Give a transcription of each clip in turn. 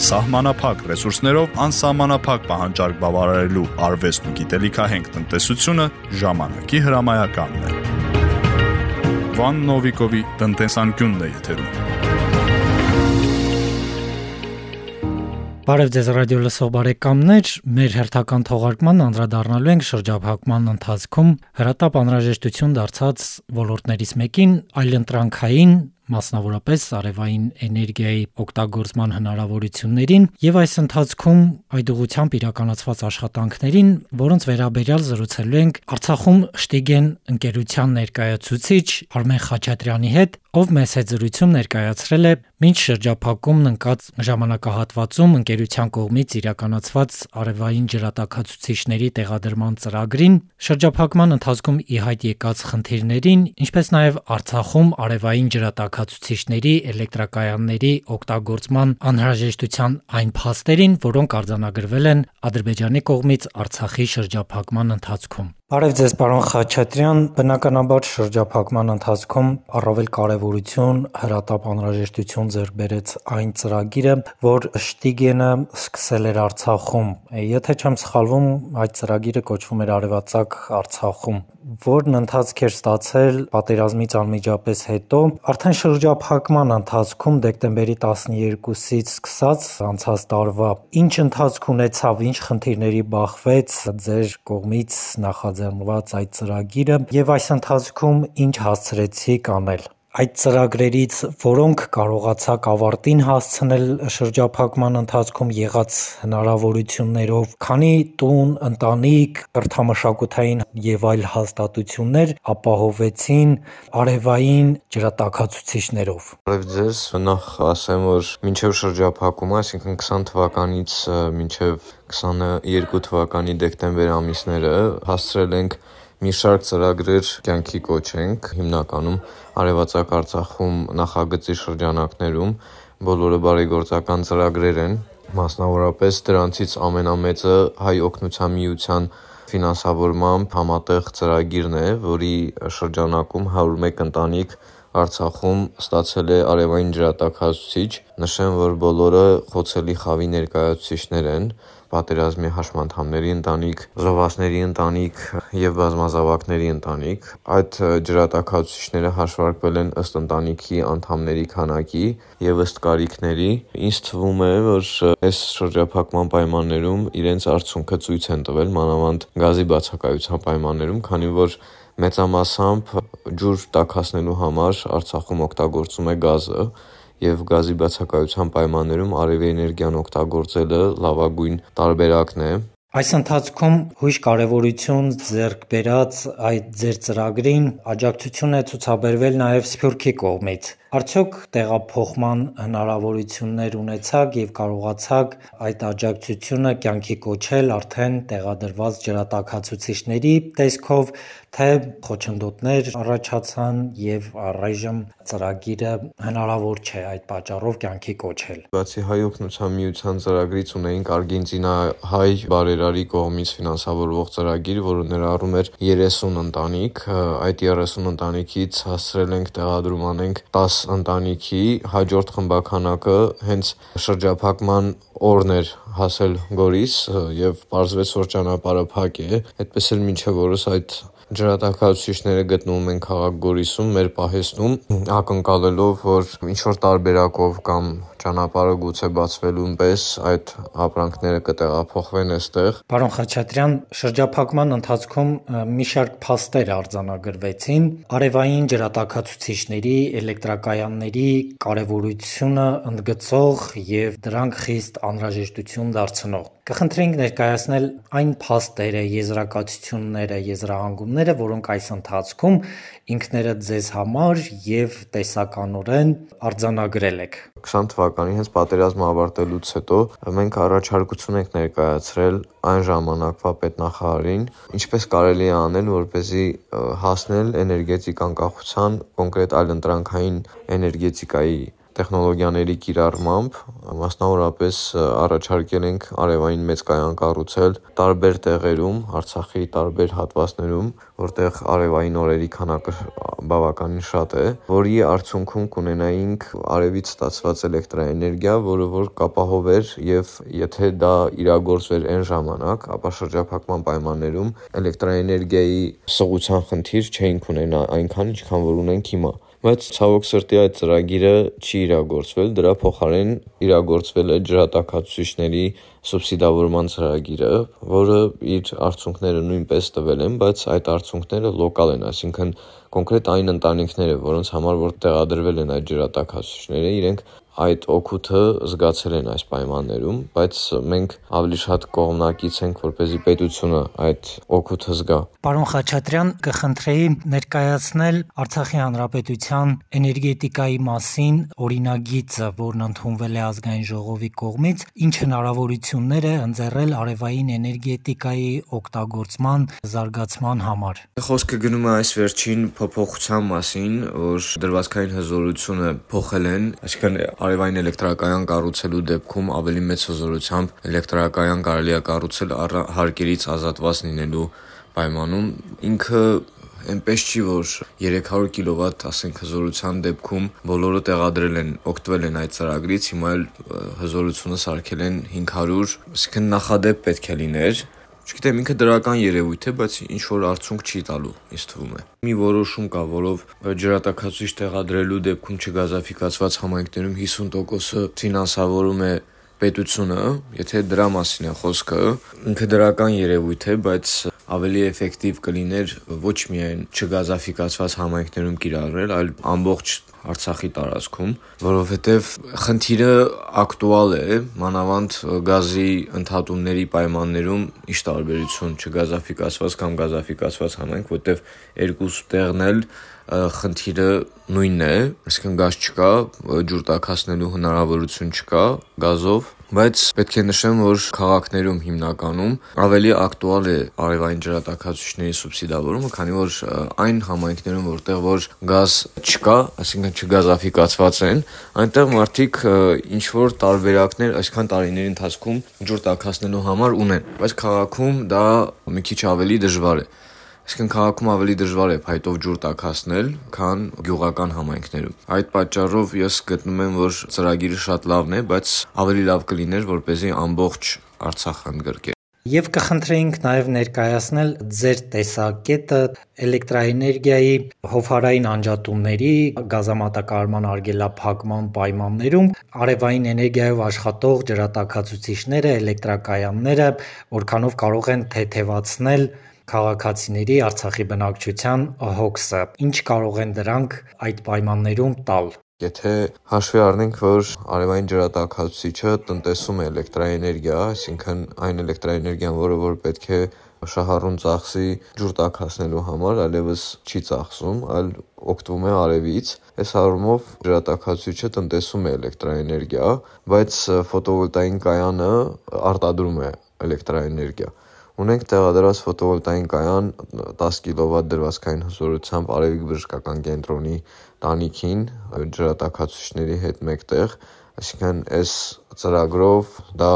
Սահմանափակ ռեսուրսներով անսահմանափակ պահանջարկ բավարարելու արվեստն ու գիտելիքահենք տնտեսությունը ժամանակի հրամայականն է։ Վան Նովիկովի տնտեսանկյունն է եթերում։ Բարև ձեզ ռադիո լսող բարեկամներ, մեր հերթական թողարկման անդրադառնալու ենք շրջափակման ընթացքում հրատապ անհրաժեշտություն դարձած ոլորտներից մեկին այլընտրանքային մասնավորապես արևային էներգիայի օգտագործման հնարավորություններին եւ այս ընթացքում այդ ուղությամբ իրականացված աշխատանքներին, որոնց վերաբերյալ զրուցելու ենք Արցախում Շտիգեն ընկերության ներկայացուցիչ Արմեն Խաչատրյանի հետ, ով մեծ հետ զրույցում ներկայացրել է Մինչ շրջափակումն ընկած ժամանակահատվածում ընկերության կողմից իրականացված արևային ջրատաքացուցիչների տեղադրման ծրագրին, շրջափակման ընթացքում ի հայտ եկած խնդիրներին, ինչպես նաև Արցախում արևային ջրատաքացուցիչների էլեկտրակայանների օգտագործման անհրաժեշտության այն փաստերին, որոնք արձանագրվել են Ադրբեջանի կողմից Արցախի շրջափակման ընթացքում։ Բարև ձեզ, պարոն Խաչատրյան։ Բնականաբար շրջափակման ընթացքում առավել կարևորություն հրատապ անհրաժեշտություն ձեռք բերեց այն ծրագիրը, որ Շտիգենը սկսել էր Արցախում։ Եթե չեմ սխալվում, այդ ծրագիրը կոչվում էր Արևածագ Արցախում, որն ընթացք էր ստացել պատերազմից անմիջապես հետո, արդեն շրջափակման ընթացքում դեկտեմբերի 12-ից սկսած անցած տարվա ինչ ընթացք ունեցավ, ինչ խնդիրների բախվեց ձեր կողմից նախաձեռնված այդ ծրագիրը եւ այս ընթացքում ինչ հասցրեցիք անել այդ ծրագրերից որոնք կարողացաք ավարտին հասցնել շրջափակման ընթացքում եղած հնարավորություններով, քանի տուն, ընտանիք, կրթամշակութային եւ այլ հաստատություններ ապահովեցին արևային ջրատաքացուցիչներով։ Բարև ձեզ, նախ ասեմ, որ մինչև շրջափակումը, այսինքն 20 թվականից մինչև 22 թվականի դեկտեմբեր ամիսները հասցրել ենք մի շարք ծրագրեր կյանքի կոչենք, հիմնականում Արևածագ Արցախում նախագծի շրջանակներում բոլորը բարեգործական ծրագրեր են, մասնավորապես դրանցից ամենամեծը Հայ Օգնության Միության ֆինանսավորմամբ համատեղ ծրագիրն է, որի շրջանակում 101 ընտանիք Արցախում ստացել է արևային ջրատաքացուցիչ։ Նշեմ, որ բոլորը խոցելի խավի ներկայացուցիչներ են պատերազմի հաշմանդամների ընտանիք, զոհվածների ընտանիք եւ բազմազավակների ընտանիք։ Այդ ջրատաքացուցիչները հաշվարկվել են ըստ ընտանիքի անդամների քանակի եւ ըստ կարիքների։ Ինձ թվում է, որ այս շրջափակման պայմաններում իրենց արդյունքը ցույց են տվել, մանավանդ գազի բացակայության պայմաններում, քանի որ մեծամասամբ ջուր տաքացնելու համար Արցախում օգտագործում է գազը եւ գազի բացակայության պայմաններում արևի էներգիան օգտագործելը լավագույն տարբերակն է։ Այս ընթացքում հույժ կարևորություն ձեռք բերած այդ ձեր ծրագրին աջակցություն է ցուցաբերվել նաև Սփյուռքի կողմից։ Արդյոք տեղափոխման հնարավորություններ ունեցաք եւ կարողացաք այդ աջակցությունը կյանքի կոչել արդեն տեղադրված ջրատաքացուցիչների տեսքով, թե խոչընդոտներ առաջացան եւ առայժմ ծրագիրը հնարավոր չէ այդ պատճառով կյանքի կոչել։ Բացի Հայ օգնության միության ծրագրից ունեինք արգենտինահայ բարերարի կողմից ֆինանսավորվող ծրագիր, որը ներառում էր 30 ընտանիք։ Այդ 30 ընտանիքից հասցրել ենք տեղադրում անենք 10 ընտանիքի, հաջորդ խմբականակը հենց շրջափակման օրն էր հասել Գորիս եւ պարզվեց, որ ճանապարհը փակ է։ Այդպես էլ մինչեւ օրս այդ ջրատաքացուցիչները գտնվում են քաղաք Գորիսում մեր պահեստում, ակնկալելով, որ ինչ որ տարբերակով կամ ճանապարհը գուցե բացվելուն պես այդ ապրանքները կտեղափոխվեն այստեղ։ Պարոն Խաչատրյան, շրջափակման ընթացքում մի շարք փաստեր արձանագրվեցին արևային ջրատաքացուցիչների, էլեկտրակայանների կարևորությունը ընդգծող եւ դրանք խիստ անհրաժեշտություն դարձնող։ Կխնդրենք ներկայացնել այն փաստերը, եզրակացությունները, եզրահանգումները, որոնք այս ընթացքում ինքներդ ձեզ համար եւ տեսականորեն արձանագրել եք։ 20 թվականի հենց պատերազմը ավարտելուց հետո մենք առաջարկություն ենք ներկայացրել այն ժամանակվա պետնախարարին, ինչպես կարելի է անել, որպեսզի հասնել էներգետիկ անկախության, կոնկրետ այլընտրանքային էներգետիկայի տեխնոլոգիաների կիրառմամբ մասնավորապես առաջարկել ենք արևային մեծ կայան կառուցել տարբեր տեղերում, Արցախի տարբեր հատվածներում, որտեղ արևային օրերի քանակը բավականին շատ է, որի արդյունքում կունենայինք արևից ստացված էլեկտրաէներգիա, որը որ կապահովեր եւ եթե դա իրագործվեր այն ժամանակ, ապա շրջափակման պայմաններում էլեկտրաէներգիայի սղության խնդիր չէինք ունենա այնքան, ինչքան որ ունենք հիմա բայց ցավոք սրտի այդ ծրագիրը չի իրագործվել, դրա փոխարեն իրագործվել է ջրատաքացուցիչների սուբսիդավորման ծրագիրը, որը իր արդյունքները նույնպես տվել են, բայց այդ արդյունքները լոկալ են, այսինքն կոնկրետ այն ընտանիքները, որոնց համար որ տեղադրվել են այդ ջրատաքացուցիչները, իրենք այդ օգուտը զգացել են այս պայմաններում, բայց մենք ավելի շատ կողմնակից ենք, որպեսզի պետությունը այդ օգուտը զգա։ Պարոն Խաչատրյան, կխնդրեի ներկայացնել Արցախի Հանրապետության էներգետիկայի մասին օրինագիծը, որն ընդունվել է ազգային ժողովի կողմից, ինչ հնարավորություններ է ընձեռել արևային էներգետիկայի օգտագործման զարգացման համար։ Խոսքը գնում է այս վերջին փոփոխության մասին, որ դրվածքային հզորությունը փոխել են, այսինքն արևային էլեկտրակայան կառուցելու դեպքում ավելի մեծ հզորությամբ էլեկտրակայան կարելի է կառուցել հարկերից ազատված լինելու պայմանում։ Ինքը այնպես չի, որ 300 կիլովատ, ասենք, հզորության դեպքում բոլորը տեղադրել են, օգտվել են այդ ծրագրից, հիմա էլ հզորությունը սարքել են 500, այսինքն նախադեպ պետք է լիներ, Չգիտեմ, ինքը դրական երևույթ է, բայց ինչ որ արդյունք չի տալու, ինձ թվում է։ Մի որոշում կա, որով ջրատաքացուցիչ տեղադրելու դեպքում չգազաֆիկացված համայնքներում 50%-ը ֆինանսավորում է պետությունը, եթե դրա մասին է խոսքը, ինքը դրական երևույթ է, բայց ավելի էֆեկտիվ կլիներ ոչ միայն չգազաֆիկացված համայնքներում կիրառել, այլ ամբողջ Արցախի տարածքում, որովհետև խնդիրը ակտուալ է, մանավանդ գազի ընդհատումների պայմաններում ի՞նչ տարբերություն չգազաֆիկացված կամ գազաֆիկացված համայնք, որտեղ երկուս տեղն էլ խնդիրը նույնն է, այսինքն գազ չկա, ջուր տաքացնելու հնարավորություն չկա գազով, բայց պետք է նշեմ, որ քաղաքներում հիմնականում ավելի ակտուալ է արևային ջրատաքացուցիչների սուբսիդավորումը, քանի որ այն համայնքներում, որտեղ որ գազ չկա, այսինքն չգազաֆիկացված են, այնտեղ մարդիկ ինչ որ տարբերակներ այսքան տարիների ընթացքում ջուր տաքացնելու համար ունեն, բայց քաղաքում դա մի քիչ ավելի դժվար է։ Այսինքն քաղաքում ավելի դժվար է փայտով ջուր տաքացնել, քան գյուղական համայնքներում։ Այդ պատճառով ես գտնում եմ, որ ծրագիրը շատ լավն է, բայց ավելի լավ կլիներ, որպեսզի ամբողջ Արցախը ընդգրկեր։ Եվ կխնդրեինք նաև ներկայացնել ձեր տեսակետը էլեկտրաէներգիայի հովհարային անջատումների գազամատակարարման արգելափակման պայմաններում արևային էներգիայով աշխատող ջրատաքացուցիչները, էլեկտրակայանները որքանով կարող են թեթևացնել քաղաքացիների Արցախի բնակչության հոգսը։ Ինչ կարող են դրանք այդ պայմաններում տալ։ Եթե հաշվի առնենք, որ արևային ջրատաքացուցիչը տնտեսում է էլեկտրաէներգիա, այսինքն այն էլեկտրաէներգիան, որը որ պետք է շահառուն ծախսի ջուր տաքացնելու համար, այլևս չի ծախսում, այլ օգտվում է արևից։ Այս առումով ջրատաքացուցիչը տնտեսում է էլեկտրաէներգիա, բայց ֆոտովոլտային կայանը արտադրում է էլեկտրաէներգիա։ Ունենք տեղադրված ֆոտովոլտային կայան 10 կՎտ դրվածքային հզորությամբ Արևիկ բժշկական կենտրոնի տանիքին ջրատաքացուցիչների հետ մեկտեղ, այսինքն այս ծրագրով դա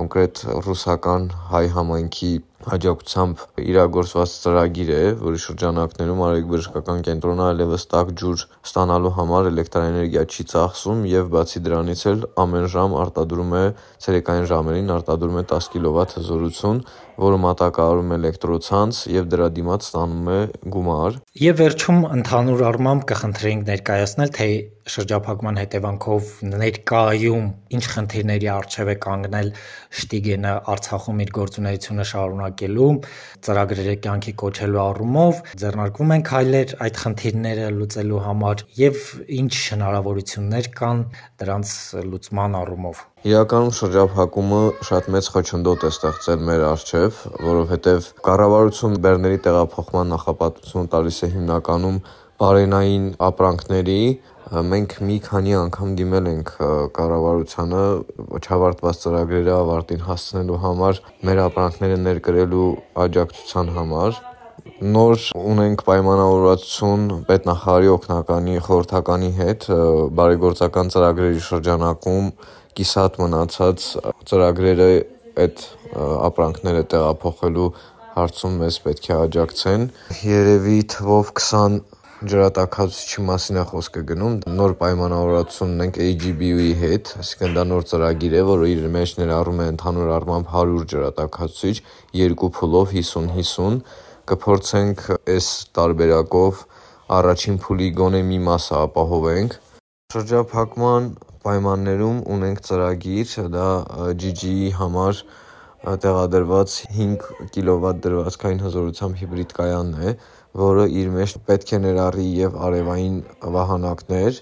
կոնկրետ ռուսական հայ համայնքի աջակցությամբ իրագործված ծրագիր է, որի շրջանակներում Արևիկ բժշկական կենտրոնը այլևս տաք ջուր ստանալու համար էլեկտրաէներգիա չի ծախսում եւ բացի դրանից էլ ամեն ժամ արտադրում է ցերեկային ժամերին արտադրում է 10 կՎտ հզորություն, որը մատակարարում է էլեկտրոցանց եւ դրա դիմաց ստանում է գումար։ Եվ վերջում ընդհանուր առմամբ կխնդրեինք ներկայացնել, թե շրջափակման հետևանքով ներկայում ինչ խնդիրների առջև է կանգնել Շտիգենը Արցախում իր գործունեությունը շարունակելու, ծրագրերը կյանքի կոչելու առումով, ձեռնարկվում են քայլեր այդ խնդիրները լուծելու համար եւ ինչ հնարավորություններ կան դրանց լուծման առումով։ Իրականում շրջափակումը շատ մեծ խոչընդոտ է ստեղծել մեր առջև, որովհետև կառավարություն Բեռների տեղափոխման նախապատվություն տալիս է հիմնականում բարենային ապրանքների, մենք մի քանի անգամ դիմել ենք կառավարությանը չավարտված ծրագրերը ավարտին հասցնելու համար, մեր ապրանքները ներկրելու աջակցության համար Նոր ունենք պայմանավորվածություն պետնախարարի օգնականի խորհրդականի հետ բարեգործական ծրագրերի շրջանակում կիսատ մնացած ծրագրերը այդ ապրանքները տեղափոխելու հարցում մեզ պետք է աջակցեն։ Երևի թվով 20 ջրատաքացուցիչի մասին է խոսքը գնում։ Նոր պայմանավորվածություն ունենք AGBU-ի հետ, այսինքն դա նոր ծրագիր է, որը իր մեջ ներառում է ընդհանուր առմամբ 100 ջրատաքացուցիչ երկու փուլով 50-50 կփորձենք այս տարբերակով առաջին փուլի գոնե մի մասը ապահովենք։ Շրջափակման պայմաններում ունենք ծրագիր, դա GG-ի համար տեղադրված 5 կՎտ դրվածքային հզորությամբ հիբրիդ կայանն է, որը իր մեջ պետք է ներառի եւ արևային վահանակներ,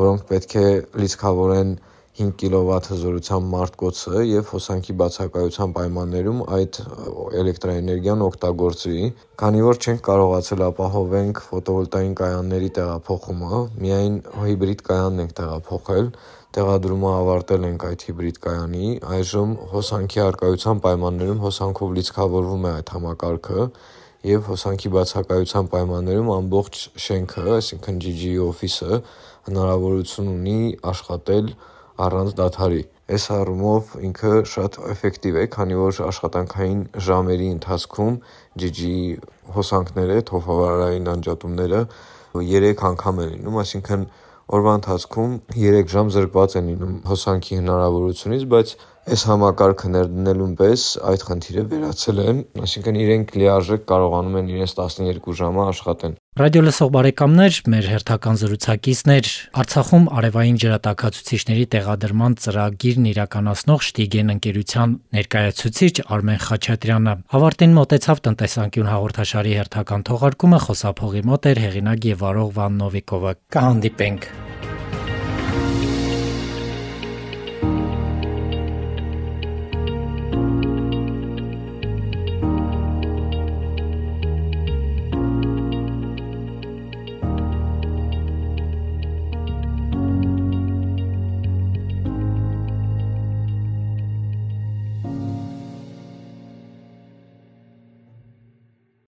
որոնք պետք է լիցքավորեն 5 կՎտ հզորությամբ մարտկոցը եւ հոսանքի բացակայության պայմաններում այդ էլեկտրաէներգիան օգտագործվի։ Քանի որ չենք կարողացել ապահովենք ֆոտովոլտային կայանների տեղափոխումը, միայն հիբրիդ կայանն ենք տեղափոխել, տեղադրումը ավարտել ենք այդ հիբրիդ կայանի, այժմ հոսանքի առկայության պայմաններում հոսանքով լիցքավորվում է այդ համակարգը եւ հոսանքի բացակայության պայմաններում ամբողջ շենքը, այսինքն GG-ի օֆիսը հնարավորություն ունի աշխատել առանց դադարի։ Այս առումով ինքը շատ էֆեկտիվ է, քանի որ աշխատանքային ժամերի ընթացքում GG-ի հոսանքները, թոփավարային անջատումները 3 անգամ են լինում, այսինքն օրվա ընթացքում 3 ժամ զրկված են լինում հոսանքի հնարավորությունից, բայց այս համակարգը ներդնելուն պես այդ խնդիրը վերացել է, այսինքն իրենք լիարժեք կարողանում են իրենց 12 ժամը աշխատեն։ Ռադիո լսող բարեկամներ, մեր հերթական զրուցակիցն էր Արցախում արևային ջրատաքացուցիչների տեղադրման ծրագիրն իրականացնող Շտիգեն ընկերության ներկայացուցիչ Արմեն Խաչատրյանը։ Ավարտին մոտեցավ տնտեսանկյուն հաղորդաշարի հերթական թողարկումը խոսափողի մոտ էր հեղինակ եւ վարող Վան Նովիկովը։ Կհանդիպենք։